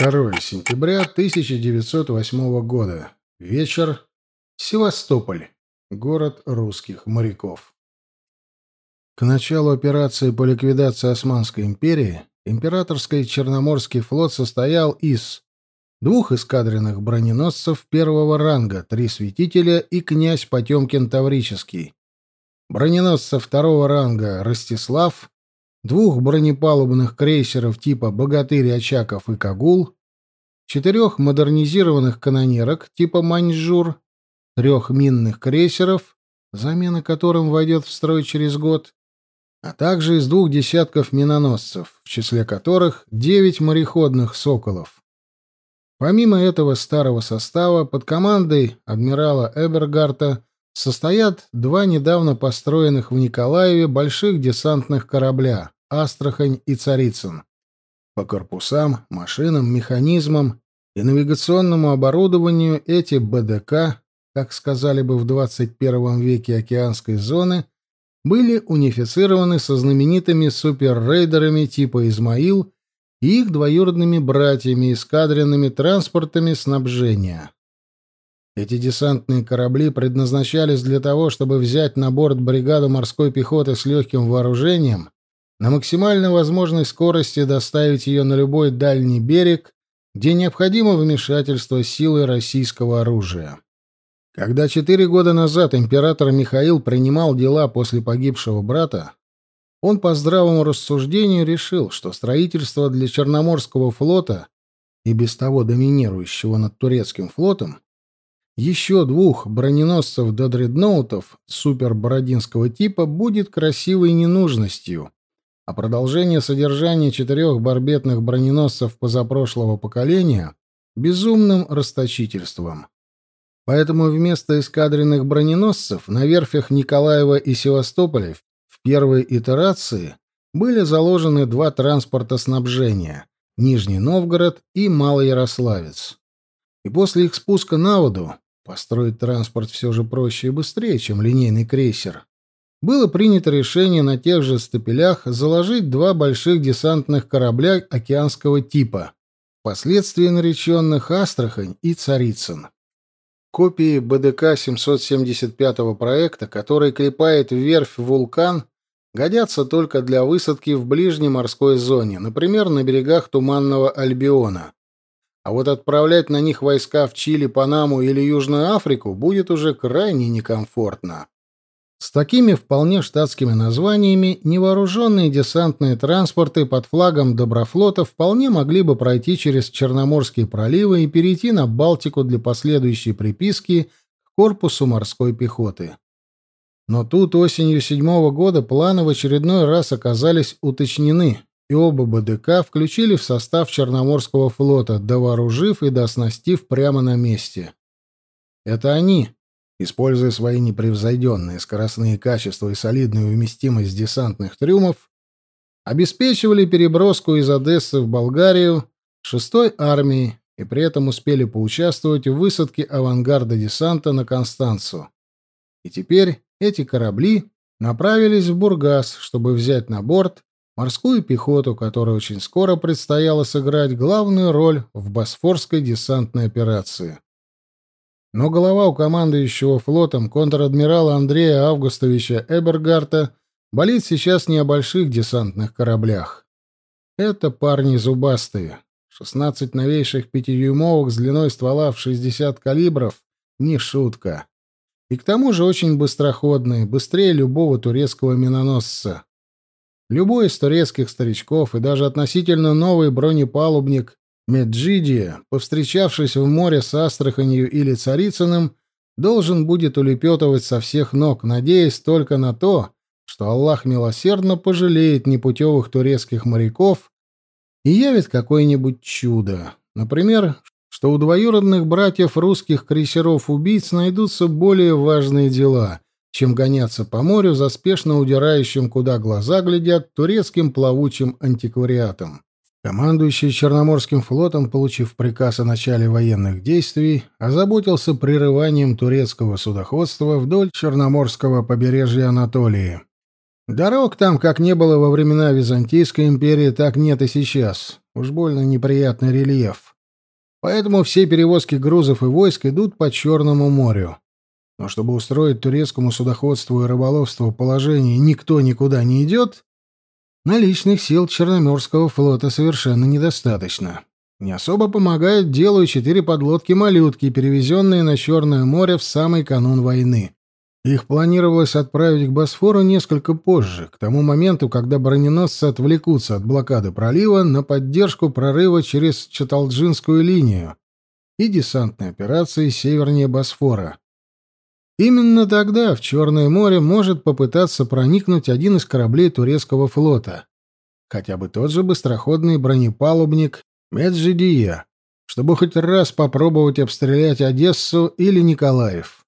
2 сентября 1908 года. Вечер. Севастополь. Город русских моряков. К началу операции по ликвидации Османской империи императорский Черноморский флот состоял из двух эскадренных броненосцев первого ранга, три светителя и князь Потемкин Таврический, броненосца второго ранга Ростислав, двух бронепалубных крейсеров типа «Богатырь», «Очаков» и «Кагул», четырех модернизированных канонерок типа «Маньчжур», трех минных крейсеров, замена которым войдет в строй через год, а также из двух десятков миноносцев, в числе которых девять мореходных «Соколов». Помимо этого старого состава, под командой адмирала Эбергарта состоят два недавно построенных в Николаеве больших десантных корабля «Астрахань» и «Царицын». По корпусам, машинам, механизмам и навигационному оборудованию эти БДК, как сказали бы в 21 веке океанской зоны, были унифицированы со знаменитыми суперрейдерами типа «Измаил» и их двоюродными братьями эскадренными транспортами снабжения. Эти десантные корабли предназначались для того, чтобы взять на борт бригаду морской пехоты с легким вооружением, на максимально возможной скорости доставить ее на любой дальний берег, где необходимо вмешательство силы российского оружия. Когда четыре года назад император Михаил принимал дела после погибшего брата, он по здравому рассуждению решил, что строительство для Черноморского флота и без того доминирующего над турецким флотом еще двух броненосцев до дредноутов супербородинского типа будет красивой ненужностью, а продолжение содержания четырех барбетных броненосцев позапрошлого поколения — безумным расточительством. Поэтому вместо эскадренных броненосцев на верфях Николаева и Севастополя в первой итерации были заложены два транспорта снабжения — Нижний Новгород и Малоярославец. И после их спуска на воду построить транспорт все же проще и быстрее, чем линейный крейсер. Было принято решение на тех же стапелях заложить два больших десантных корабля океанского типа, впоследствии нареченных «Астрахань» и «Царицын». Копии БДК 775 проекта, который клепает верфь «Вулкан», годятся только для высадки в ближней морской зоне, например, на берегах Туманного Альбиона. А вот отправлять на них войска в Чили, Панаму или Южную Африку будет уже крайне некомфортно. С такими вполне штатскими названиями невооруженные десантные транспорты под флагом Доброфлота вполне могли бы пройти через Черноморские проливы и перейти на Балтику для последующей приписки к корпусу морской пехоты. Но тут осенью седьмого года планы в очередной раз оказались уточнены, и оба БДК включили в состав Черноморского флота, довооружив и дооснастив прямо на месте. Это они, используя свои непревзойденные скоростные качества и солидную вместимость десантных трюмов, обеспечивали переброску из Одессы в Болгарию шестой армии и при этом успели поучаствовать в высадке авангарда десанта на Констанцу. И теперь эти корабли направились в Бургас, чтобы взять на борт морскую пехоту, которая очень скоро предстояло сыграть главную роль в Босфорской десантной операции. Но голова у командующего флотом контр-адмирала Андрея Августовича Эбергарта болит сейчас не о больших десантных кораблях. Это парни зубастые. 16 новейших пятидюймовок с длиной ствола в 60 калибров — не шутка. И к тому же очень быстроходные, быстрее любого турецкого миноносца. Любой из турецких старичков и даже относительно новый бронепалубник Меджидия, повстречавшись в море с Астраханью или Царицыным, должен будет улепетывать со всех ног, надеясь только на то, что Аллах милосердно пожалеет непутевых турецких моряков и явит какое-нибудь чудо. Например, что у двоюродных братьев русских крейсеров-убийц найдутся более важные дела, чем гоняться по морю за спешно удирающим, куда глаза глядят, турецким плавучим антиквариатом. Командующий Черноморским флотом, получив приказ о начале военных действий, озаботился прерыванием турецкого судоходства вдоль Черноморского побережья Анатолии. Дорог там как не было во времена Византийской империи, так нет и сейчас. Уж больно неприятный рельеф. Поэтому все перевозки грузов и войск идут по Черному морю. Но чтобы устроить турецкому судоходству и рыболовству положение «никто никуда не идет», наличных сил Черноморского флота совершенно недостаточно. Не особо помогают делу и четыре подлодки-малютки, перевезенные на Черное море в самый канун войны. Их планировалось отправить к Босфору несколько позже, к тому моменту, когда броненосцы отвлекутся от блокады пролива на поддержку прорыва через Чаталджинскую линию и десантной операции севернее Босфора. Именно тогда в Черное море может попытаться проникнуть один из кораблей турецкого флота, хотя бы тот же быстроходный бронепалубник Меджидия, чтобы хоть раз попробовать обстрелять Одессу или Николаев.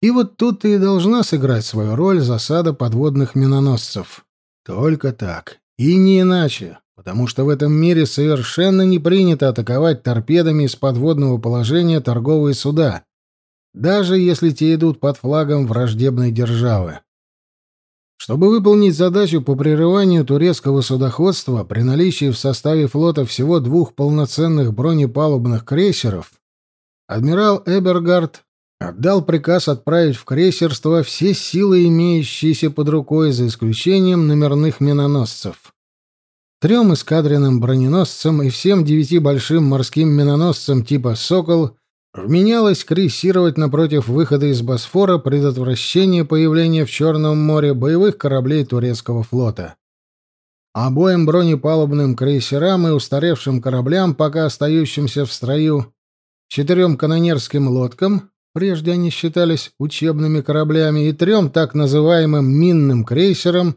И вот тут и должна сыграть свою роль засада подводных миноносцев. Только так. И не иначе, потому что в этом мире совершенно не принято атаковать торпедами из подводного положения торговые суда, даже если те идут под флагом враждебной державы. Чтобы выполнить задачу по прерыванию турецкого судоходства при наличии в составе флота всего двух полноценных бронепалубных крейсеров, адмирал Эбергард отдал приказ отправить в крейсерство все силы, имеющиеся под рукой, за исключением номерных миноносцев. Трем эскадренным броненосцам и всем девяти большим морским миноносцам типа «Сокол» вменялось крейсировать напротив выхода из Босфора предотвращение появления в Черном море боевых кораблей турецкого флота. Обоим бронепалубным крейсерам и устаревшим кораблям, пока остающимся в строю, четырем канонерским лодкам, прежде они считались учебными кораблями, и трем так называемым минным крейсерам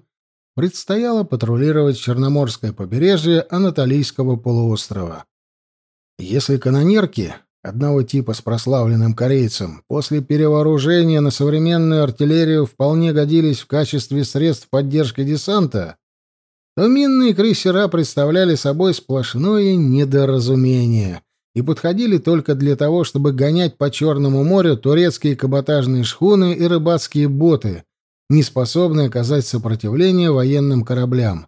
предстояло патрулировать Черноморское побережье Анатолийского полуострова. Если канонерки одного типа с прославленным корейцем, после перевооружения на современную артиллерию вполне годились в качестве средств поддержки десанта, то минные крейсера представляли собой сплошное недоразумение и подходили только для того, чтобы гонять по Черному морю турецкие каботажные шхуны и рыбацкие боты, не способные оказать сопротивление военным кораблям.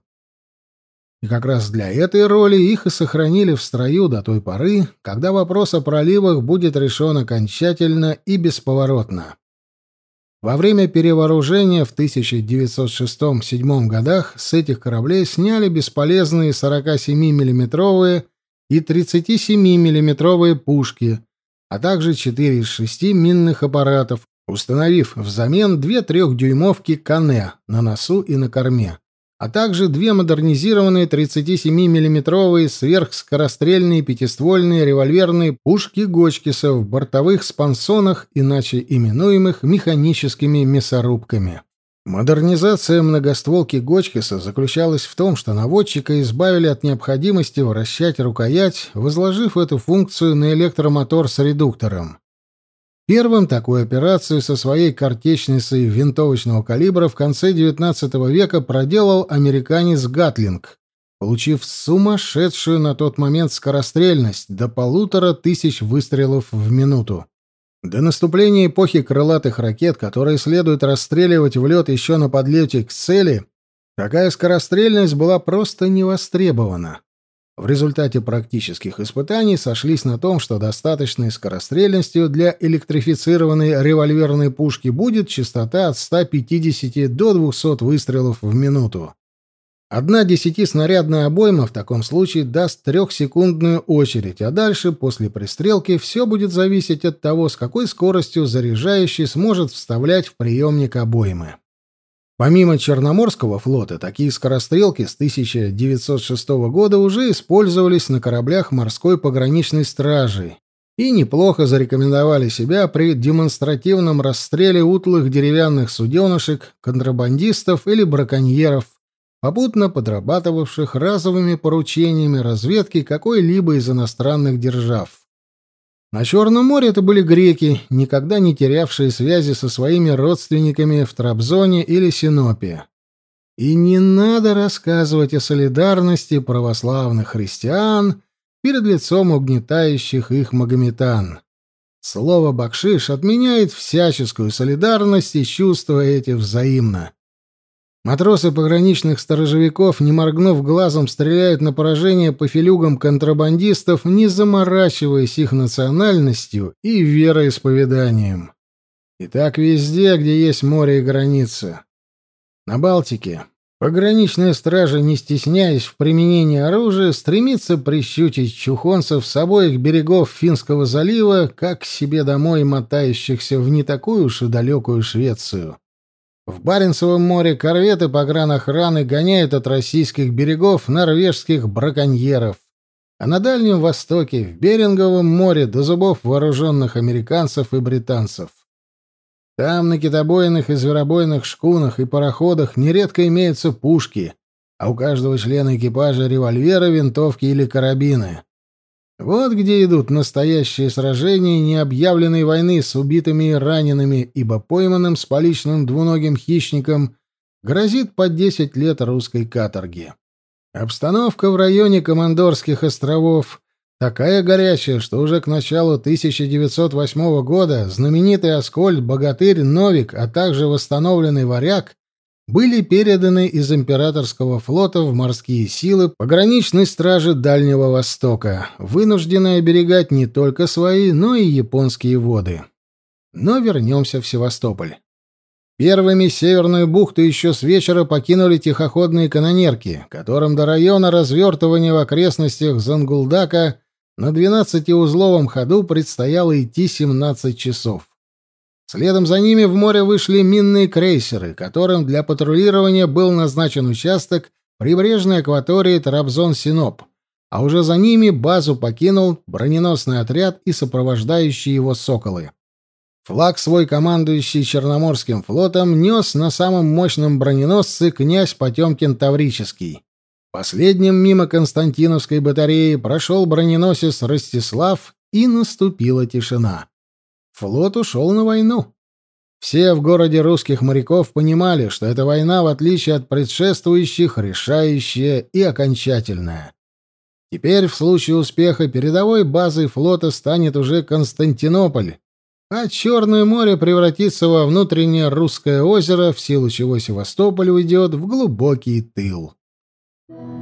И как раз для этой роли их и сохранили в строю до той поры, когда вопрос о проливах будет решен окончательно и бесповоротно. Во время перевооружения в 1906-1907 годах с этих кораблей сняли бесполезные 47 миллиметровые и 37 миллиметровые пушки, а также 4 из 6 минных аппаратов, установив взамен две трехдюймовки «Кане» на носу и на корме а также две модернизированные 37 миллиметровые сверхскорострельные пятиствольные револьверные пушки Гочкиса в бортовых спансонах, иначе именуемых механическими мясорубками. Модернизация многостволки Гочкиса заключалась в том, что наводчика избавили от необходимости вращать рукоять, возложив эту функцию на электромотор с редуктором. Первым такую операцию со своей картечницей винтовочного калибра в конце XIX века проделал американец Гатлинг, получив сумасшедшую на тот момент скорострельность до полутора тысяч выстрелов в минуту. До наступления эпохи крылатых ракет, которые следует расстреливать в лед еще на подлете к цели, такая скорострельность была просто невостребована. В результате практических испытаний сошлись на том, что достаточной скорострельностью для электрифицированной револьверной пушки будет частота от 150 до 200 выстрелов в минуту. Одна десятиснарядная обойма в таком случае даст трехсекундную очередь, а дальше, после пристрелки, все будет зависеть от того, с какой скоростью заряжающий сможет вставлять в приемник обоймы. Помимо Черноморского флота, такие скорострелки с 1906 года уже использовались на кораблях морской пограничной стражи и неплохо зарекомендовали себя при демонстративном расстреле утлых деревянных суденышек, контрабандистов или браконьеров, попутно подрабатывавших разовыми поручениями разведки какой-либо из иностранных держав. На Черном море это были греки, никогда не терявшие связи со своими родственниками в Трабзоне или Синопе. И не надо рассказывать о солидарности православных христиан перед лицом угнетающих их магометан. Слово «бакшиш» отменяет всяческую солидарность и чувства эти взаимно. Матросы пограничных сторожевиков, не моргнув глазом, стреляют на поражение по филюгам контрабандистов, не заморачиваясь их национальностью и вероисповеданием. И так везде, где есть море и границы. На Балтике пограничная стража, не стесняясь в применении оружия, стремится прищучить чухонцев с обоих берегов Финского залива, как к себе домой мотающихся в не такую уж и далекую Швецию. В Баренцевом море корветы погранохраны гоняют от российских берегов норвежских браконьеров, а на Дальнем Востоке, в Беринговом море, до зубов вооруженных американцев и британцев. Там на китобойных и зверобойных шкунах и пароходах нередко имеются пушки, а у каждого члена экипажа револьверы, винтовки или карабины. Вот где идут настоящие сражения необъявленной войны с убитыми и ранеными, ибо пойманным с поличным двуногим хищником грозит по 10 лет русской каторги. Обстановка в районе Командорских островов такая горячая, что уже к началу 1908 года знаменитый Аскольд, Богатырь, Новик, а также восстановленный Варяг были переданы из императорского флота в морские силы пограничной стражи Дальнего Востока, вынужденной оберегать не только свои, но и японские воды. Но вернемся в Севастополь. Первыми Северную бухту еще с вечера покинули тихоходные канонерки, которым до района развертывания в окрестностях Зангулдака на 12-узловом ходу предстояло идти 17 часов. Следом за ними в море вышли минные крейсеры, которым для патрулирования был назначен участок прибрежной акватории Трабзон-Синоп, а уже за ними базу покинул броненосный отряд и сопровождающие его «Соколы». Флаг свой командующий Черноморским флотом нес на самом мощном броненосце князь Потемкин Таврический. Последним мимо Константиновской батареи прошел броненосец Ростислав, и наступила тишина. Флот ушел на войну. Все в городе русских моряков понимали, что эта война, в отличие от предшествующих, решающая и окончательная. Теперь, в случае успеха, передовой базой флота станет уже Константинополь, а Черное море превратится во внутреннее русское озеро, в силу чего Севастополь уйдет в глубокий тыл. Thank you.